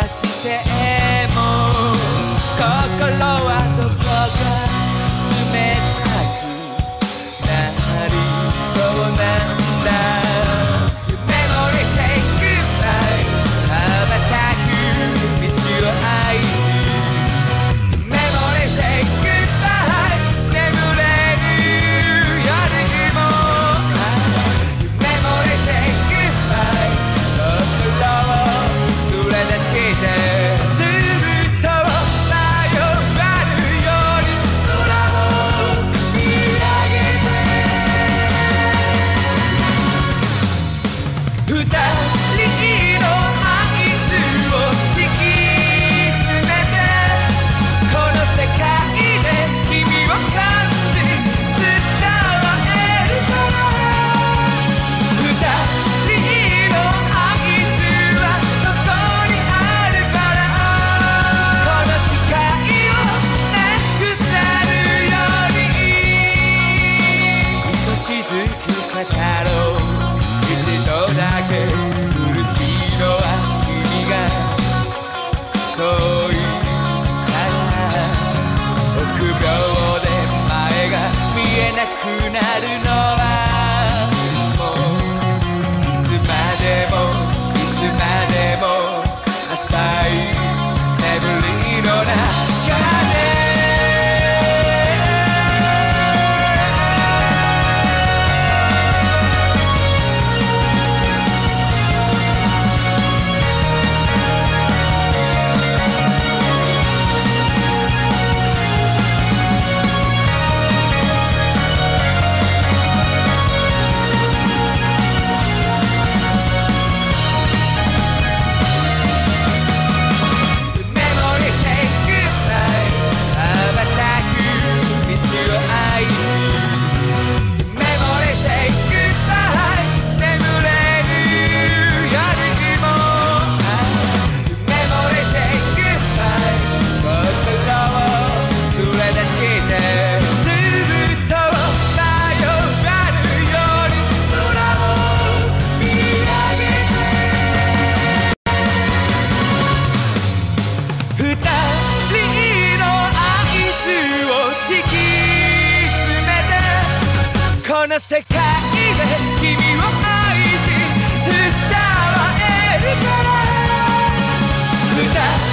してな世界で君を愛し伝れるから。歌